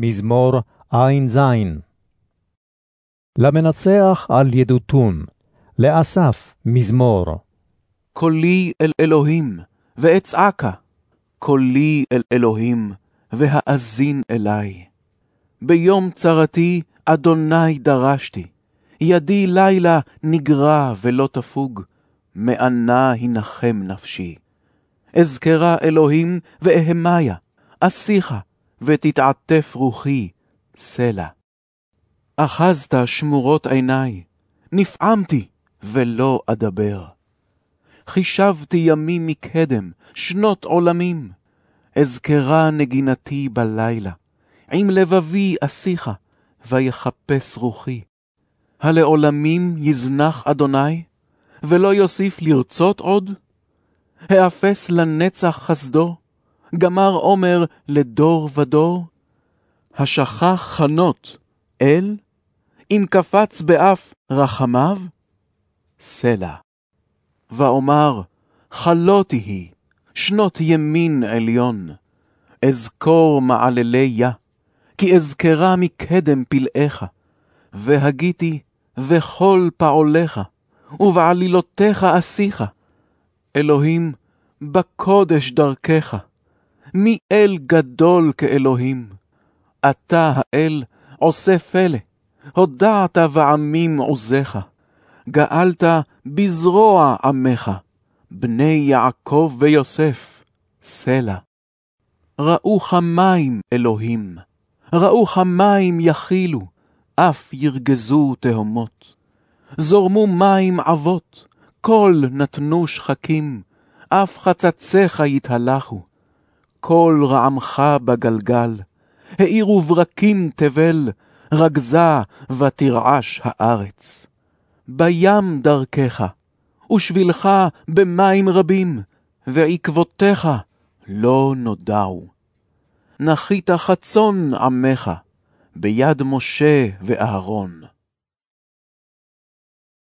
מזמור ע"ז. למנצח על ידותון, לאסף מזמור. קולי אל אלוהים, ואצעקה, קולי אל אלוהים, והאזין אלי. ביום צרתי, אדוני דרשתי, ידי לילה נגרע ולא תפוג, מענה הנחם נפשי. אזכרה אלוהים ואהמיה, אשיחה, ותתעטף רוחי, סלע. אחזת שמורות עיני, נפעמתי, ולא אדבר. חישבתי ימים מקדם, שנות עולמים, אזכרה נגינתי בלילה, עם לבבי אשיחה, ויחפש רוחי. הלעולמים יזנח אדוני, ולא יוסיף לרצות עוד? האפס לנצח חסדו, גמר עומר לדור ודור? השכח חנות, אל? אם קפץ באף רחמיו? סלע. ואומר, חלותי היא, שנות ימין עליון, אזכור מעללי יה, כי אזכרה מקדם פלאיך, והגיתי וכל פעוליך, ובעלילותיך אשיך. אלוהים, בקודש דרכך, מי אל גדול כאלוהים? אתה האל עושה פלא, הודעת בעמים עוזיך, גאלת בזרוע עמך, בני יעקב ויוסף, סלע. ראו חמים אלוהים, ראו חמים יכילו, אף ירגזו תהומות. זורמו מים עבות, כל נתנו שחקים, אף חצציך יתהלכו. כל רעמך בגלגל, האירו ברקים תבל, רגזה ותרעש הארץ. בים דרכך, ושבילך במים רבים, ועקבותיך לא נודעו. נחית חצון עמך, ביד משה ואהרון.